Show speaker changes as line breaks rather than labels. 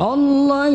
Allah